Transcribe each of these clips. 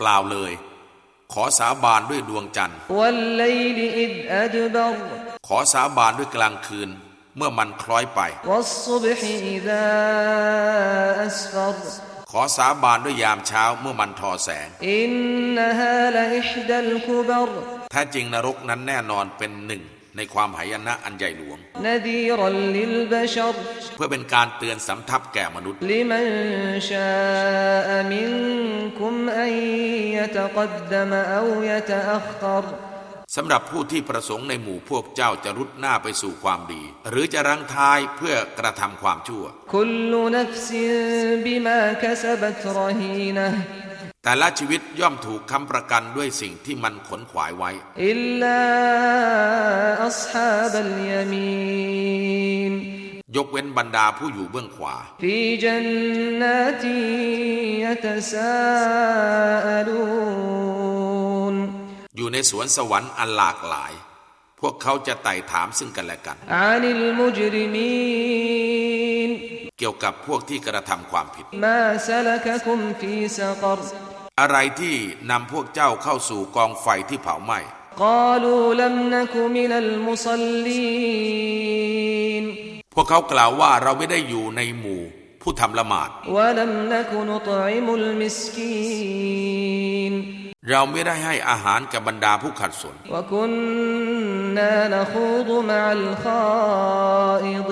เปล่าเลย ขอสาบานด้วยดวงจันทร์ ขอสาบานด้วยกลางคืน เมื่อมันคล้อยไป ขอสาบานด้วยยามเช้าเมื่อมันทอแสงแท้จริงนรกนั้นแน่นอนเป็นหนึ่ง ในความหายนะอันใหญ่หลวง เพื่อเป็นการเตือนสำทับแก่มนุษย์สำหรับผู้ที่ประสงค์ในหมู่พวกเจ้าจะรุดหน้าไปสู่ความดี หรือจะรังทายเพื่อกระทำความชั่ว แต่ละชีวิตย่อมถูกคำประกันด้วยสิ่งที่มันขนขวายไว้ยกเว้นบรรดาผู้อยู่เบื้องขวาอยู่ในสวนสวรรค์อันหลากหลาย พวกเขาจะไต่ถามซึ่งกันและกันเกี่ยวกับพวกที่กระทำความผิด อะไรที่นำพวกเจ้าเข้าสู่กองไฟที่เผาไหม้พวกเขากล่าวว่าเราไม่ได้อยู่ในหมู่ ผู้ทำละหมาด เราไม่ได้ให้อาหารกับบรรดาผู้ขัดสน เร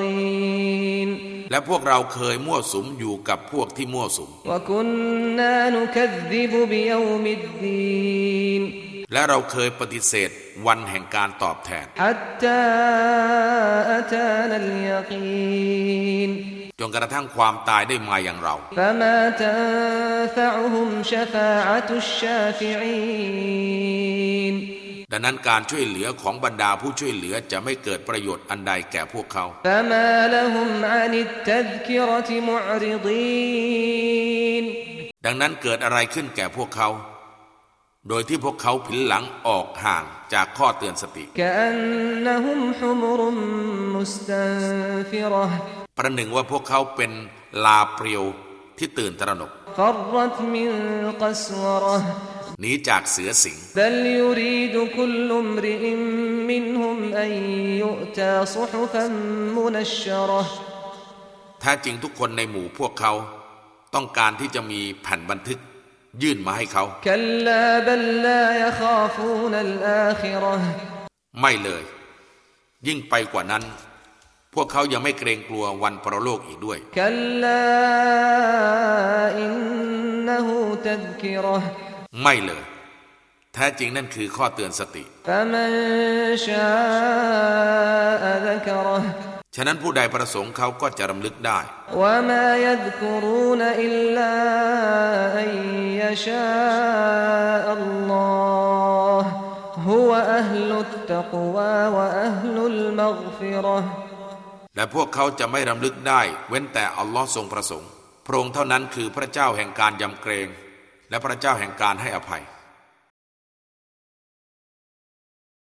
า และพวกเราเคยมั่วสุมอยู่กับพวกที่มั่วสุม และเราเคยปฏิเสธวันแห่งการตอบแทน จนกระทั่งความตายได้มาอย่างเรา ฟ ดังนั้นการช่วยเหลือของบรรดาผู้ช่วยเหลือจะไม่เกิดประโยชน์อันใดแก่พวกเขาดังนั้นเกิดอะไรขึ้นแก่พวกเขา โดยที่พวกเขาผินหลังออกห่างจากข้อเตือนสติประหนึ่งว่าพวกเขาเป็นลาเปรียวที่ตื่นตระหนก นีจากเสือสิงแท้จริงทุกคนในหมู่พวกเขา ต้องการที่จะมีแผ่นบันทึก ยื่นมาให้เขาไม่เลย ยิ่งไปกว่านั้น พวกเขายังไม่เกรงกลัววันปรโลกอีกด้วย ไม่เลย แท้จริงนั่นคือข้อเตือนสติ ฉะนั้นผู้ใดประสงค์เขาก็จะรำลึกได้ และพวกเขาจะไม่รำลึกได้ เว้นแต่อัลลอฮ์ทรงประสงค์ พระองค์เท่านั้นคือพระเจ้าแห่งการยำเกรง และพระเจ้าแห่งการให้อภัย